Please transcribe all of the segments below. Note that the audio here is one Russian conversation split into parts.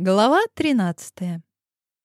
Глава 13.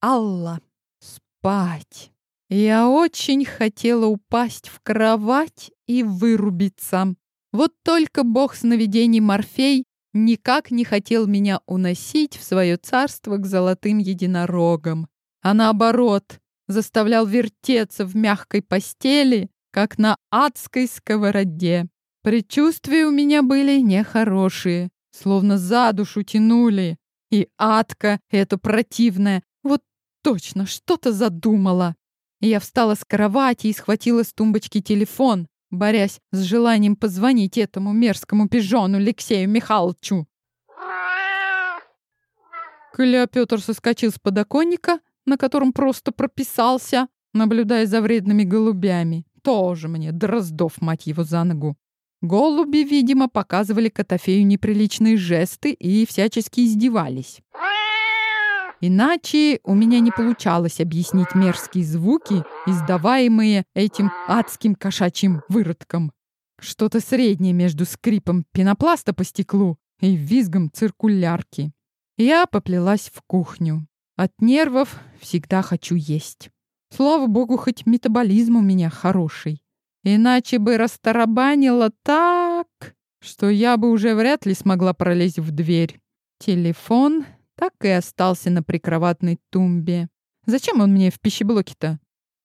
Алла. Спать. Я очень хотела упасть в кровать и вырубиться. Вот только бог сновидений Морфей никак не хотел меня уносить в свое царство к золотым единорогам, а наоборот, заставлял вертеться в мягкой постели, как на адской сковороде. Предчувствия у меня были нехорошие, словно за душу тянули. И адка эта противная, вот точно что-то задумала. Я встала с кровати и схватила с тумбочки телефон, борясь с желанием позвонить этому мерзкому пижону Алексею Михайловичу. Кля Петр соскочил с подоконника, на котором просто прописался, наблюдая за вредными голубями. Тоже мне, Дроздов, мать его, за ногу. Голуби, видимо, показывали Котофею неприличные жесты и всячески издевались. Иначе у меня не получалось объяснить мерзкие звуки, издаваемые этим адским кошачьим выродком. Что-то среднее между скрипом пенопласта по стеклу и визгом циркулярки. Я поплелась в кухню. От нервов всегда хочу есть. Слава богу, хоть метаболизм у меня хороший. Иначе бы растарабанила так, что я бы уже вряд ли смогла пролезть в дверь. Телефон так и остался на прикроватной тумбе. Зачем он мне в пищеблоке-то?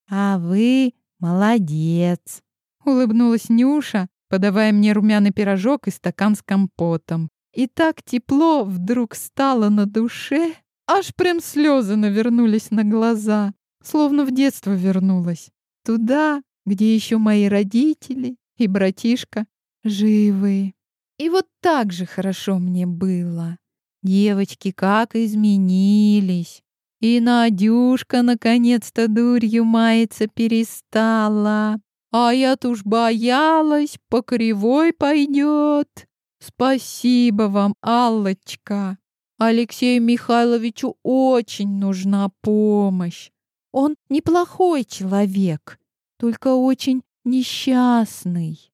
А вы молодец, улыбнулась Нюша, подавая мне румяный пирожок и стакан с компотом. И так тепло вдруг стало на душе, аж прям слезы навернулись на глаза, словно в детство вернулась. Туда, где еще мои родители и братишка живы. И вот так же хорошо мне было. Девочки как изменились. И Надюшка наконец-то дурью маяться перестала. А я-то уж боялась, по кривой пойдет. Спасибо вам, Аллочка. Алексею Михайловичу очень нужна помощь. Он неплохой человек, только очень несчастный.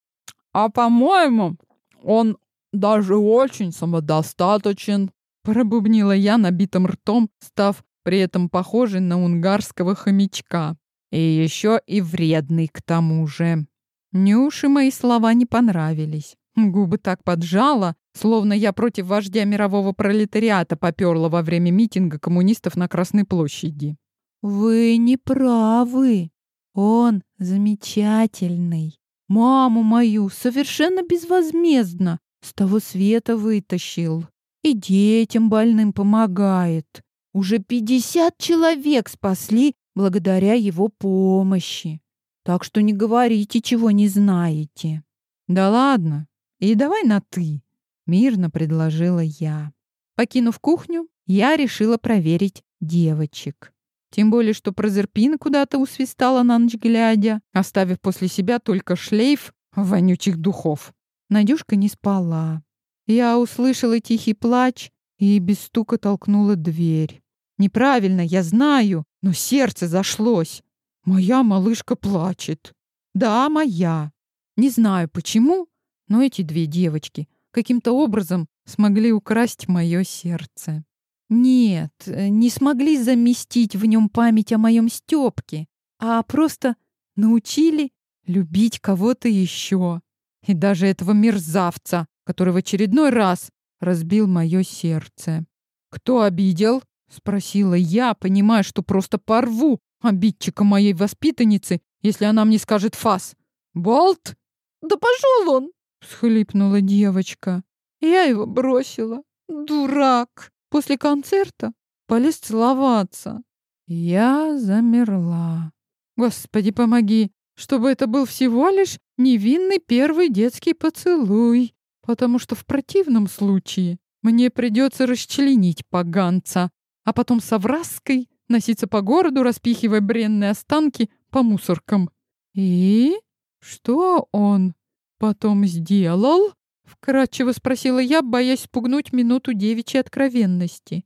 А по-моему, он даже очень самодостаточен, пробубнила я набитым ртом, став при этом похожей на унгарского хомячка. И еще и вредный к тому же. Нюши мои слова не понравились. Губы так поджала, словно я против вождя мирового пролетариата поперла во время митинга коммунистов на Красной площади. «Вы не правы», он замечательный. Маму мою совершенно безвозмездно с того света вытащил. И детям больным помогает. Уже пятьдесят человек спасли благодаря его помощи. Так что не говорите, чего не знаете. Да ладно. И давай на «ты», — мирно предложила я. Покинув кухню, я решила проверить девочек. Тем более, что Прозерпина куда-то усвистала на ночь глядя, оставив после себя только шлейф вонючих духов. Надюшка не спала. Я услышала тихий плач и без стука толкнула дверь. Неправильно, я знаю, но сердце зашлось. Моя малышка плачет. Да, моя. Не знаю почему, но эти две девочки каким-то образом смогли украсть мое сердце. Нет, э, не смогли заместить в нем память о моем Степке, а просто научили любить кого-то еще. И даже этого мерзавца, который в очередной раз разбил мое сердце. «Кто обидел?» — спросила я, понимая, что просто порву обидчика моей воспитанницы, если она мне скажет фас. «Болт?» «Да пошел он!» — схлипнула девочка. Я его бросила. Дурак! После концерта полез целоваться. Я замерла. Господи, помоги, чтобы это был всего лишь невинный первый детский поцелуй, потому что в противном случае мне придется расчленить поганца, а потом с овраской носиться по городу, распихивая бренные останки по мусоркам. И что он потом сделал? Вкратчиво спросила я, боясь спугнуть минуту девичьей откровенности.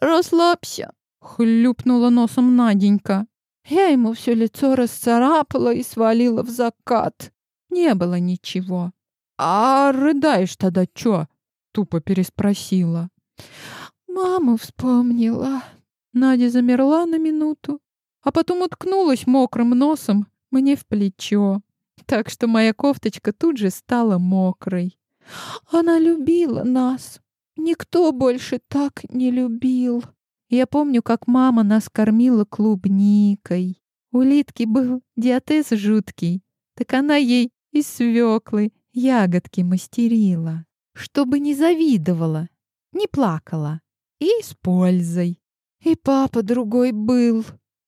«Расслабься!» — хлюпнула носом Наденька. Я ему все лицо расцарапала и свалила в закат. Не было ничего. «А рыдаешь тогда чё?» — тупо переспросила. Маму вспомнила. Надя замерла на минуту, а потом уткнулась мокрым носом мне в плечо, так что моя кофточка тут же стала мокрой. Она любила нас. Никто больше так не любил. Я помню, как мама нас кормила клубникой. У Литки был диатез жуткий, так она ей из свеклы ягодки мастерила, чтобы не завидовала, не плакала и с пользой. И папа другой был.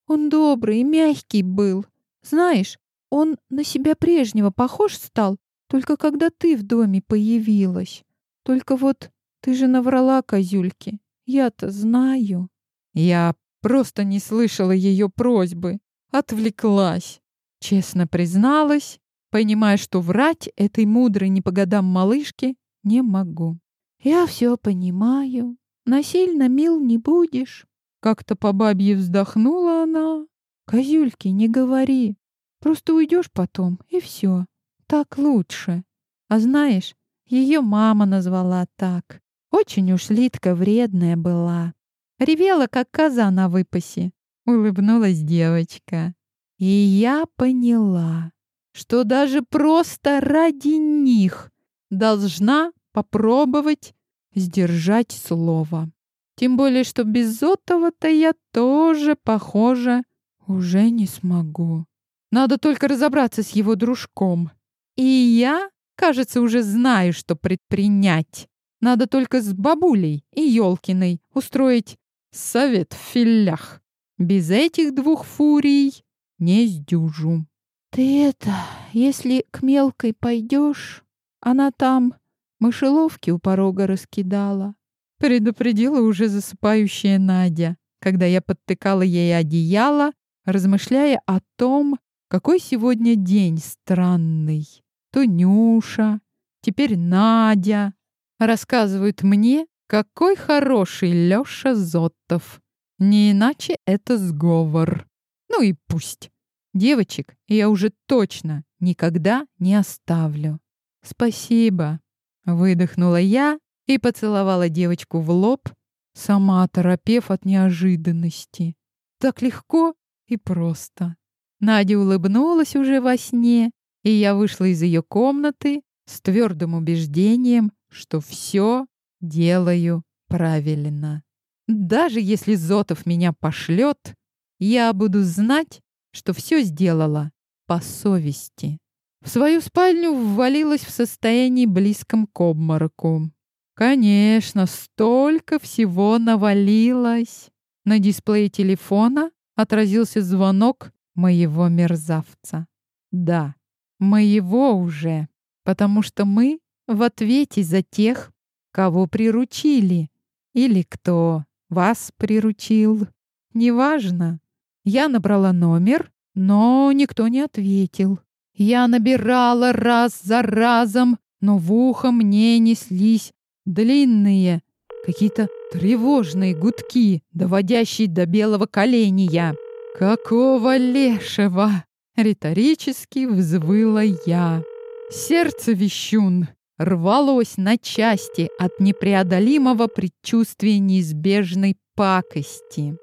Он добрый и мягкий был. Знаешь, он на себя прежнего похож стал, только когда ты в доме появилась. Только вот ты же наврала козюльке. Я-то знаю. Я просто не слышала ее просьбы. Отвлеклась. Честно призналась, понимая, что врать этой мудрой не по годам малышке не могу. Я все понимаю. Насильно мил не будешь. Как-то по бабье вздохнула она. Козюльки, не говори. Просто уйдешь потом, и все. Так лучше. А знаешь, ее мама назвала так. Очень уж Литка вредная была. Ревела, как коза на выпасе. Улыбнулась девочка. И я поняла, что даже просто ради них должна попробовать сдержать слово. Тем более, что без Зотова-то я тоже, похоже, уже не смогу. Надо только разобраться с его дружком. И я, кажется, уже знаю, что предпринять. Надо только с бабулей и Ёлкиной устроить совет в филях. Без этих двух фурий не сдюжу. Ты это, если к мелкой пойдешь, она там мышеловки у порога раскидала. Предупредила уже засыпающая Надя, когда я подтыкала ей одеяло, размышляя о том, какой сегодня день странный. То Нюша, теперь Надя. Рассказывают мне, какой хороший Лёша Зотов. Не иначе это сговор. Ну и пусть. Девочек я уже точно никогда не оставлю. Спасибо. Выдохнула я и поцеловала девочку в лоб, сама оторопев от неожиданности. Так легко и просто. Надя улыбнулась уже во сне, и я вышла из ее комнаты с твердым убеждением, что все делаю правильно. Даже если Зотов меня пошлет, я буду знать, что все сделала по совести. В свою спальню ввалилась в состоянии близком к обмороку. Конечно, столько всего навалилось. На дисплее телефона отразился звонок моего мерзавца. Да, моего уже, потому что мы в ответе за тех, кого приручили, или кто вас приручил. Неважно. Я набрала номер, но никто не ответил. Я набирала раз за разом, но в ухо мне неслись длинные, какие-то тревожные гудки, доводящие до белого коленя. «Какого лешего?» — риторически взвыла я. Сердце вещун рвалось на части от непреодолимого предчувствия неизбежной пакости.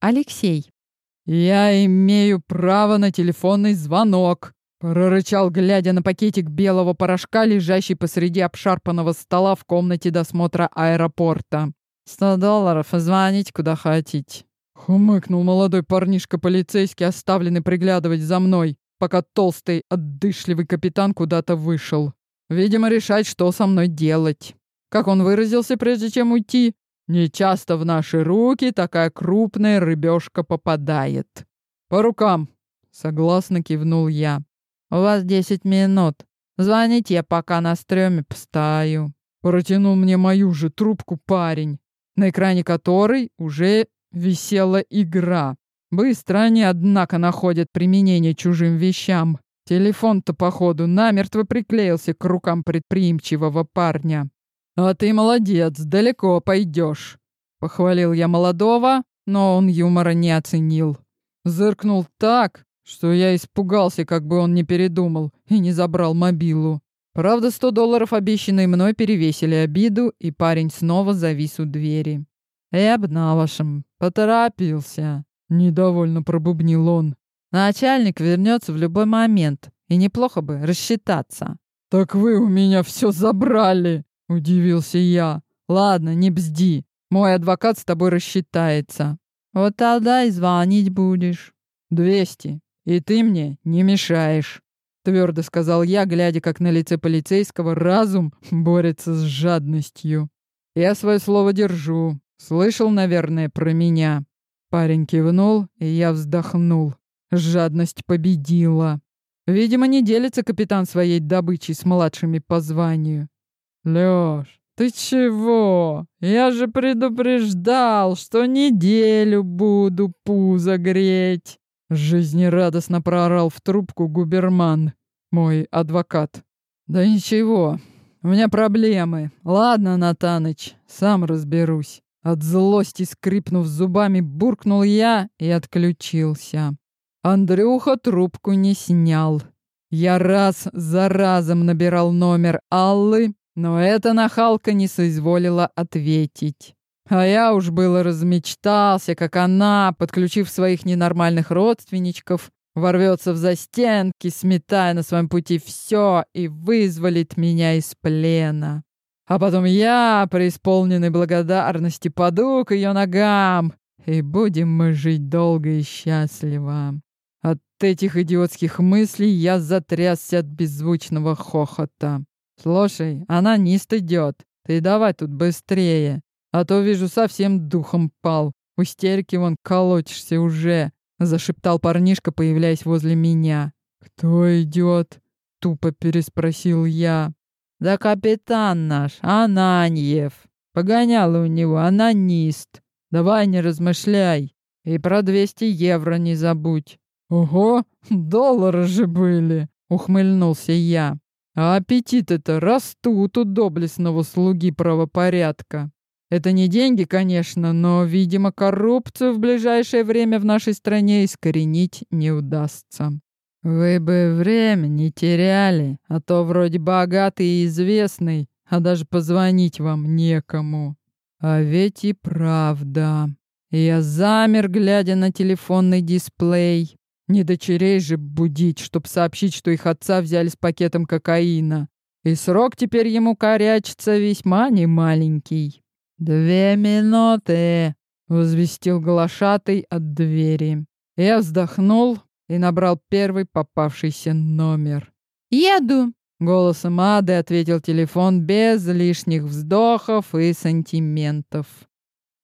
Алексей. «Я имею право на телефонный звонок», — прорычал, глядя на пакетик белого порошка, лежащий посреди обшарпанного стола в комнате досмотра аэропорта. «Сто долларов, звоните куда хотите». Хмыкнул молодой парнишка полицейский, оставленный приглядывать за мной, пока толстый, отдышливый капитан куда-то вышел. Видимо, решать, что со мной делать. Как он выразился, прежде чем уйти, не часто в наши руки такая крупная рыбешка попадает. По рукам, согласно кивнул я. У вас десять минут. Звоните, я пока на стреме постою. Протянул мне мою же трубку парень на экране которой уже висела игра. Быстро они, однако, находят применение чужим вещам. Телефон-то, походу, намертво приклеился к рукам предприимчивого парня. «А ты молодец, далеко пойдешь», — похвалил я молодого, но он юмора не оценил. Зыркнул так, что я испугался, как бы он не передумал и не забрал мобилу. Правда, сто долларов, обещанные мной, перевесили обиду, и парень снова завис у двери. «Эб на вашем, поторопился», — недовольно пробубнил он. «Начальник вернется в любой момент, и неплохо бы рассчитаться». «Так вы у меня все забрали!» — удивился я. «Ладно, не бзди. Мой адвокат с тобой рассчитается. Вот тогда и звонить будешь. Двести. И ты мне не мешаешь», — твердо сказал я, глядя, как на лице полицейского разум борется с жадностью. «Я свое слово держу. Слышал, наверное, про меня». Парень кивнул, и я вздохнул. Жадность победила. Видимо, не делится капитан своей добычей с младшими по званию. Лёш, ты чего? Я же предупреждал, что неделю буду пузо греть. Жизнерадостно проорал в трубку губерман, мой адвокат. Да ничего, у меня проблемы. Ладно, Натаныч, сам разберусь. От злости скрипнув зубами, буркнул я и отключился. Андрюха трубку не снял. Я раз за разом набирал номер Аллы, но эта нахалка не соизволила ответить. А я уж было размечтался, как она, подключив своих ненормальных родственничков, ворвется в застенки, сметая на своем пути все и вызволит меня из плена. А потом я, преисполненный благодарности, паду к ее ногам, и будем мы жить долго и счастливо. От этих идиотских мыслей я затрясся от беззвучного хохота. «Слушай, она нист идет. Ты давай тут быстрее, а то, вижу, совсем духом пал. В истерике вон колотишься уже», — зашептал парнишка, появляясь возле меня. «Кто идет?» — тупо переспросил я. «Да капитан наш, Ананьев. Погоняла у него ананист. Давай не размышляй. И про двести евро не забудь». «Ого, доллары же были!» — ухмыльнулся я. «А аппетиты-то растут у доблестного слуги правопорядка. Это не деньги, конечно, но, видимо, коррупцию в ближайшее время в нашей стране искоренить не удастся». «Вы бы время не теряли, а то вроде богатый и известный, а даже позвонить вам некому. А ведь и правда». Я замер, глядя на телефонный дисплей. Не дочерей же будить, чтоб сообщить, что их отца взяли с пакетом кокаина. И срок теперь ему корячится весьма немаленький. «Две минуты!» — возвестил глашатый от двери. Я вздохнул и набрал первый попавшийся номер. «Еду!» — голосом Ады ответил телефон без лишних вздохов и сантиментов.